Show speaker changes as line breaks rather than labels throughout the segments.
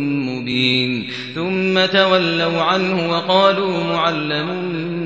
مبين. ثم تولوا عنه وقالوا معلم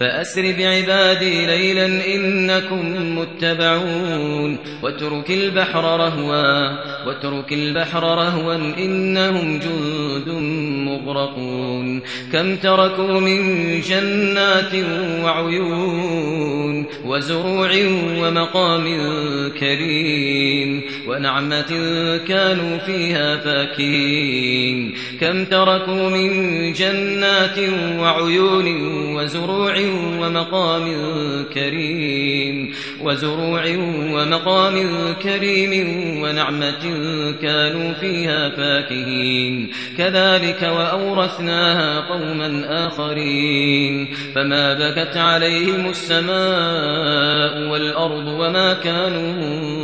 فأسر بعبادي ليلا إنكم متبعون واترك البحر رهوا واترك البحر رهوا إنهم جند مغرقون كم تركوا من جنات وعيون وزروع ومقام كريم ونعمة كانوا فيها فاكهين كم تركوا من جنات وعيون وزروع ومقام كريم وزروع ومقام كريم ونعمة كانوا فيها فاكهين كذلك وأورثناها قوما آخرين. فما بكت عليهم السماء والأرض وما كانوا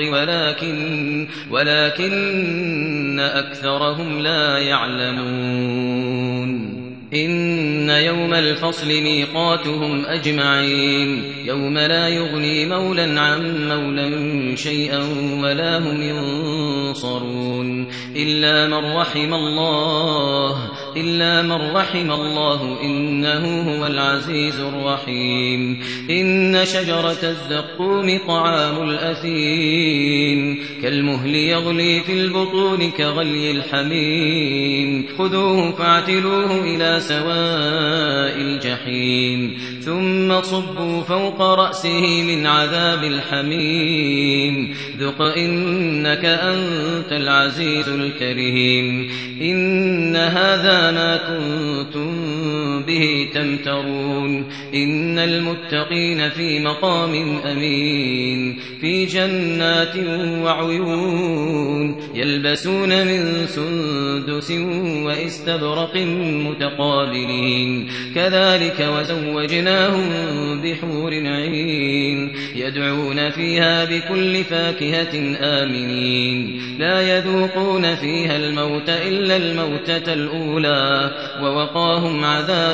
ولكن ولكن أكثرهم لا يعلمون. إن يوم الفصل ميقاتهم أجمعين يوم لا يغني مولا عن مولا شيئا ولا هم ينصرون إلا من رحم الله إلا من رحم الله إنه هو العزيز الرحيم. إن شجرة الزقوم طعام الأثيم كالمهل يغلي في البطون كغلي الحميم. خذوه فاعتلوه إلى سواء الجحيم. ثم صبوا فوق رأسه من عذاب الحميم. ذق إنك أنت العزيز الكريم. إن هذا ما كنتم به تمترون إن المتقين في مقام أمين في جنات وعيون يلبسون من سندس وإستبرق متقابلين كذلك وزوجناهم بحور عين يدعون فيها بكل فاكهة آمنين لا يذوقون فيها الموت إلا الموتة الأولى ووقاهم عذاب